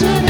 to the